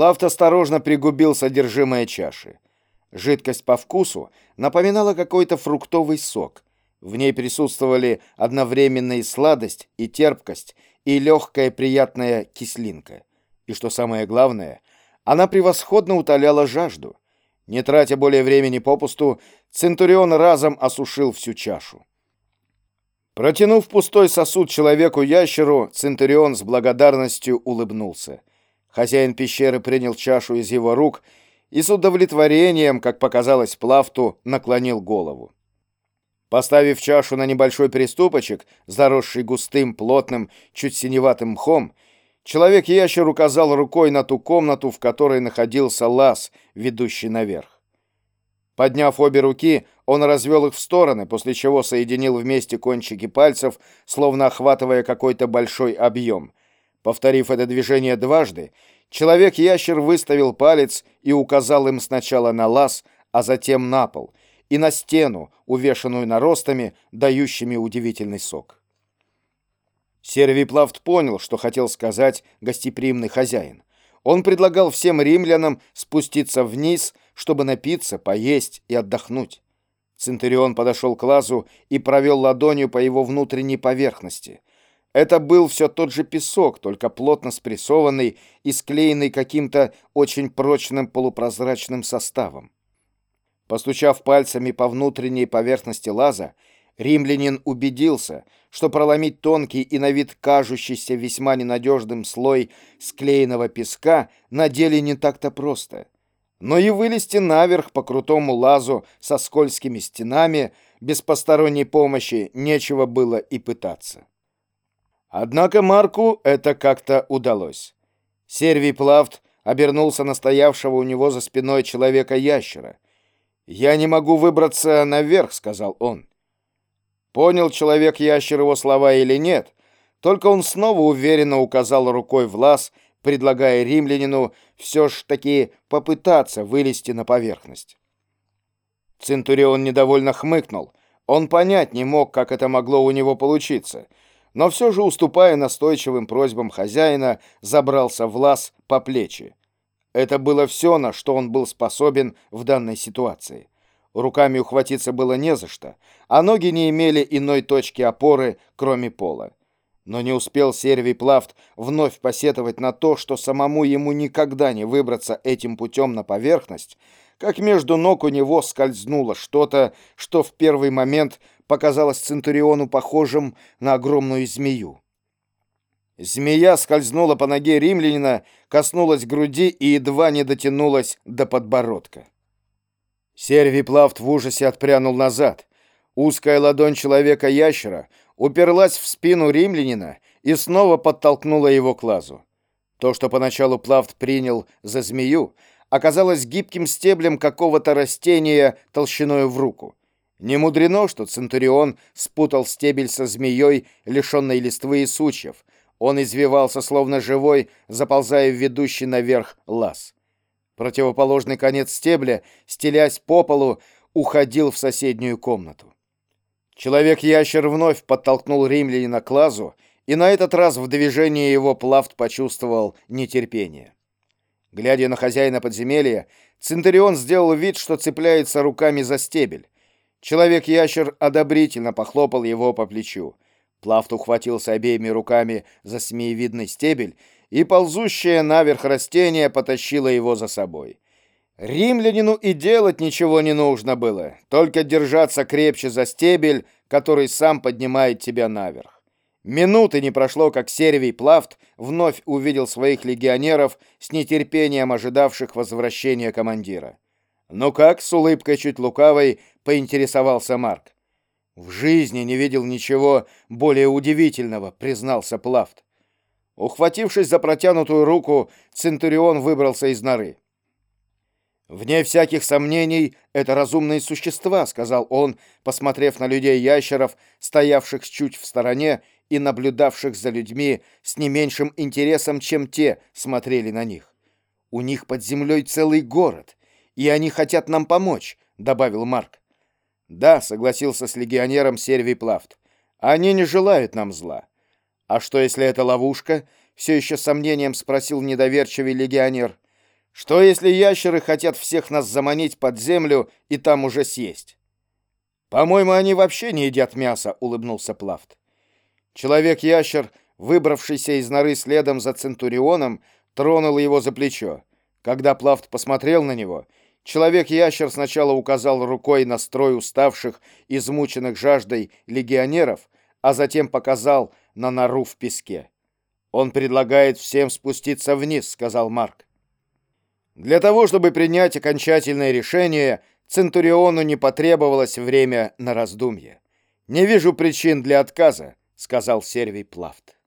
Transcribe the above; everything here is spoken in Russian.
Плафт осторожно пригубил содержимое чаши. Жидкость по вкусу напоминала какой-то фруктовый сок. В ней присутствовали одновременно и сладость, и терпкость, и легкая приятная кислинка. И что самое главное, она превосходно утоляла жажду. Не тратя более времени попусту, Центурион разом осушил всю чашу. Протянув пустой сосуд человеку-ящеру, Центурион с благодарностью улыбнулся. Хозяин пещеры принял чашу из его рук и с удовлетворением, как показалось Плафту, наклонил голову. Поставив чашу на небольшой приступочек, заросший густым, плотным, чуть синеватым мхом, человек-ящер указал рукой на ту комнату, в которой находился лаз, ведущий наверх. Подняв обе руки, он развел их в стороны, после чего соединил вместе кончики пальцев, словно охватывая какой-то большой объем. Повторив это движение дважды, человек-ящер выставил палец и указал им сначала на лаз, а затем на пол, и на стену, увешанную наростами, дающими удивительный сок. Сервий Плафт понял, что хотел сказать гостеприимный хозяин. Он предлагал всем римлянам спуститься вниз, чтобы напиться, поесть и отдохнуть. Центурион подошел к лазу и провел ладонью по его внутренней поверхности. Это был все тот же песок, только плотно спрессованный и склеенный каким-то очень прочным полупрозрачным составом. Постучав пальцами по внутренней поверхности лаза, римлянин убедился, что проломить тонкий и на вид кажущийся весьма ненадежным слой склеенного песка на деле не так-то просто. Но и вылезти наверх по крутому лазу со скользкими стенами без посторонней помощи нечего было и пытаться. Однако Марку это как-то удалось. Сервий Плафт обернулся на стоявшего у него за спиной человека-ящера — «Я не могу выбраться наверх», — сказал он. Понял человек-ящер его слова или нет, только он снова уверенно указал рукой в лаз, предлагая римлянину все ж таки попытаться вылезти на поверхность. Центурион недовольно хмыкнул. Он понять не мог, как это могло у него получиться, но все же, уступая настойчивым просьбам хозяина, забрался в лаз по плечи. Это было все, на что он был способен в данной ситуации. Руками ухватиться было не за что, а ноги не имели иной точки опоры, кроме пола. Но не успел Сервий Плафт вновь посетовать на то, что самому ему никогда не выбраться этим путем на поверхность, как между ног у него скользнуло что-то, что в первый момент показалось Центуриону похожим на огромную змею. Змея скользнула по ноге римлянина, коснулась груди и едва не дотянулась до подбородка. Сервий Плафт в ужасе отпрянул назад. Узкая ладонь человека-ящера уперлась в спину римлянина и снова подтолкнула его к лазу. То, что поначалу Плафт принял за змею, оказалось гибким стеблем какого-то растения толщиной в руку. Не мудрено, что Центурион спутал стебель со змеей, лишенной листвы и сучьев, он извивался, словно живой, заползая в ведущий наверх лаз. Противоположный конец стебля, стелясь по полу, уходил в соседнюю комнату. Человек-ящер вновь подтолкнул римлянина к лазу, и на этот раз в движении его Плафт почувствовал нетерпение. Глядя на хозяина подземелья, Центурион сделал вид, что цепляется руками за стебель. Человек-ящер одобрительно похлопал его по плечу. Плафт ухватился обеими руками за змеевидный стебель, и ползущее наверх растение потащило его за собой. Римлянину и делать ничего не нужно было, только держаться крепче за стебель, который сам поднимает тебя наверх. Минуты не прошло, как Сервий Плафт вновь увидел своих легионеров с нетерпением ожидавших возвращения командира. «Ну как?» — с улыбкой чуть лукавой поинтересовался Марк. «В жизни не видел ничего более удивительного», — признался Плафт. Ухватившись за протянутую руку, Центурион выбрался из норы. «Вне всяких сомнений, это разумные существа», — сказал он, посмотрев на людей-ящеров, стоявших чуть в стороне и наблюдавших за людьми с не меньшим интересом, чем те смотрели на них. «У них под землей целый город, и они хотят нам помочь», — добавил Марк. «Да», — согласился с легионером Сервий Плафт. «Они не желают нам зла». «А что, если это ловушка?» — все еще с сомнением спросил недоверчивый легионер. Что если ящеры хотят всех нас заманить под землю и там уже съесть? По-моему, они вообще не едят мясо, улыбнулся Плафт. Человек-ящер, выбравшийся из норы следом за Центурионом, тронул его за плечо. Когда Плафт посмотрел на него, человек-ящер сначала указал рукой на строй уставших, измученных жаждой легионеров, а затем показал на нору в песке. «Он предлагает всем спуститься вниз», — сказал Марк. Для того, чтобы принять окончательное решение, Центуриону не потребовалось время на раздумье. «Не вижу причин для отказа», — сказал Сервий Плафт.